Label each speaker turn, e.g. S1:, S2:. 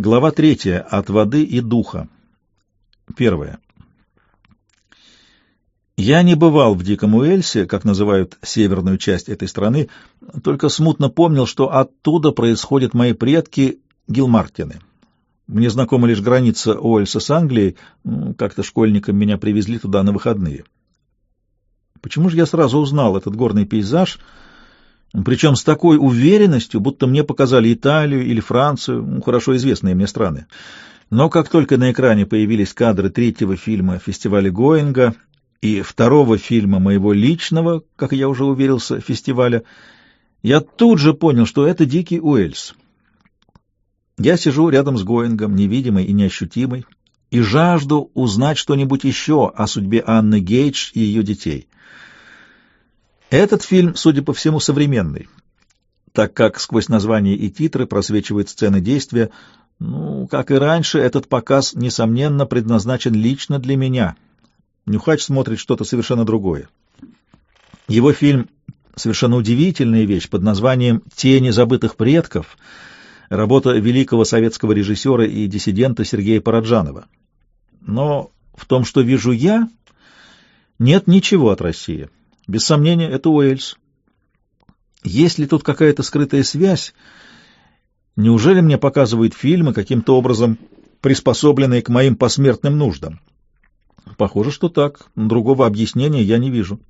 S1: Глава третья. От воды и духа. Первое. Я не бывал в Диком Уэльсе, как называют северную часть этой страны, только смутно помнил, что оттуда происходят мои предки Гилмартины. Мне знакома лишь граница Уэльса с Англией, как-то школьникам меня привезли туда на выходные. Почему же я сразу узнал этот горный пейзаж — причем с такой уверенностью, будто мне показали Италию или Францию, ну, хорошо известные мне страны. Но как только на экране появились кадры третьего фильма фестиваля Гоинга и второго фильма моего личного, как я уже уверился, фестиваля, я тут же понял, что это Дикий Уэльс. Я сижу рядом с Гоингом, невидимый и неощутимый, и жажду узнать что-нибудь еще о судьбе Анны Гейдж и ее детей — этот фильм, судя по всему, современный, так как сквозь название и титры просвечивают сцены действия. Ну, как и раньше, этот показ, несомненно, предназначен лично для меня. Нюхач смотрит что-то совершенно другое. Его фильм — совершенно удивительная вещь под названием «Тени забытых предков», работа великого советского режиссера и диссидента Сергея Параджанова. Но в том, что вижу я, нет ничего от России. Без сомнения, это Уэльс. Есть ли тут какая-то скрытая связь? Неужели мне показывают фильмы каким-то образом приспособленные к моим посмертным нуждам? Похоже, что так. Другого объяснения я не вижу.